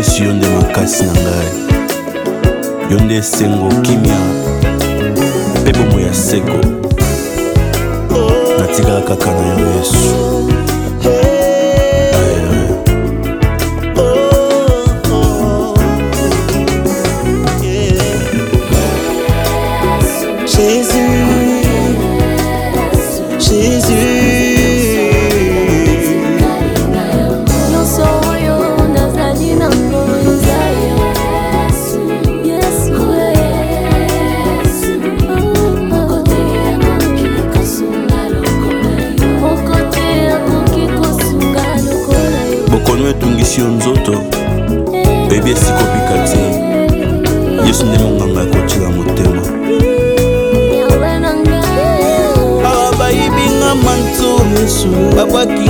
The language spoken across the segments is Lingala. yesu yo nde makasi na ngai yo nde esengo kimia mpe bomoi ya seko natikala kaka na yo yesu yo nzoto oyebi esika obika te yesu nde monganga akotila motema awa bayibinga manto yesu babwaki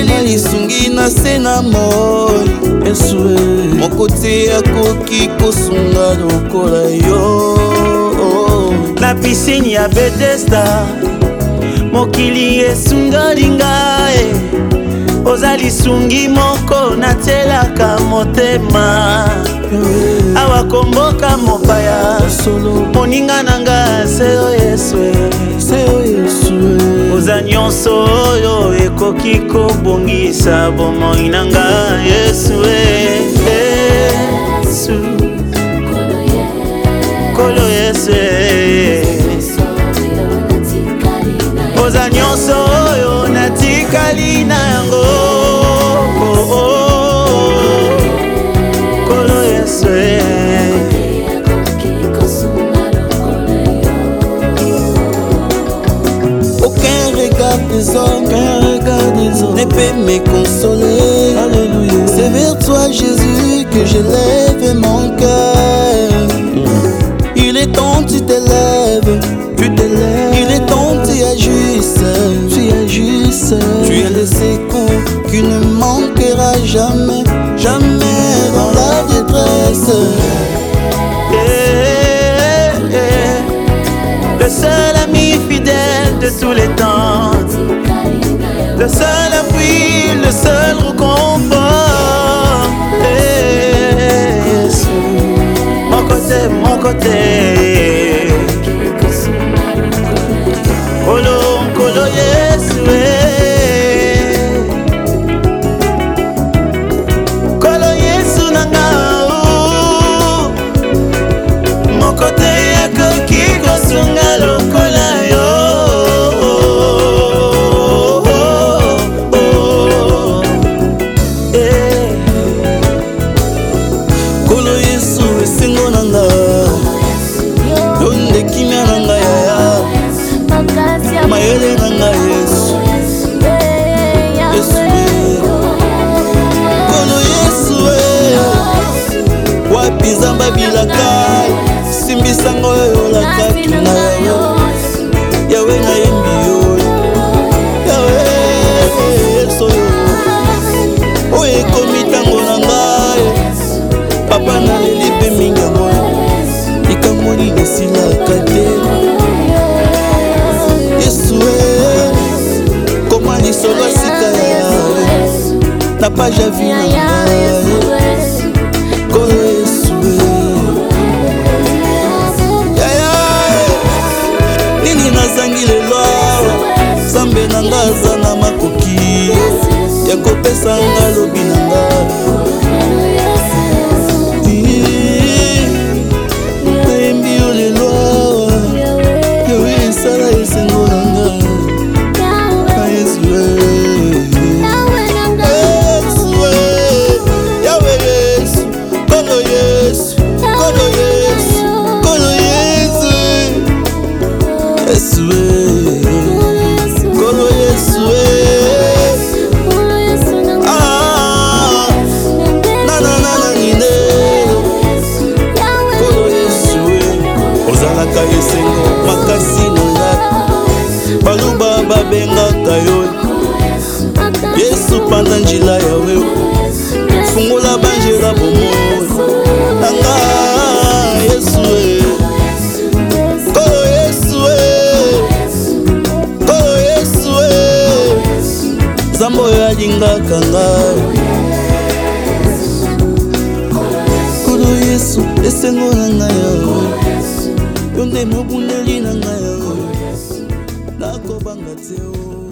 esengeli lisungi na se na moi esue moko te akoki kosunga lokola yo na pisine ya bedesta mokili esungalinga e oza lisungi moko natielaka motema awa komboka mopaya moninga na nga seyo yesu koza nyonso oyo ekoki kobongisa bomoi na nga yesu e yesu kolo yesu koza eh. nyonso oyo natikali na yango Jésus que je lève ma kote yawe na ngayo yawe nayembi yo oh, yawe yesu yo oyo ekomi ntango na ngai papa naleli mpe mingi yango likangoli esilaka te yesu koma lisolo asika ya na page ya vi na ngai ezangi lelo nzambe na nga aza na makoki ya kopesa nga lobi yesu eh. nkolo yesu eh. ah, nanananine nkolo yesu eh. ozalaka esengo makasi na nga baluba babengaka yo yesu panda njila yawe fungola banjela bomoi balingaka nga kolo yesu esengo na ngai yo nde mobundeli na ngai nakobanga te o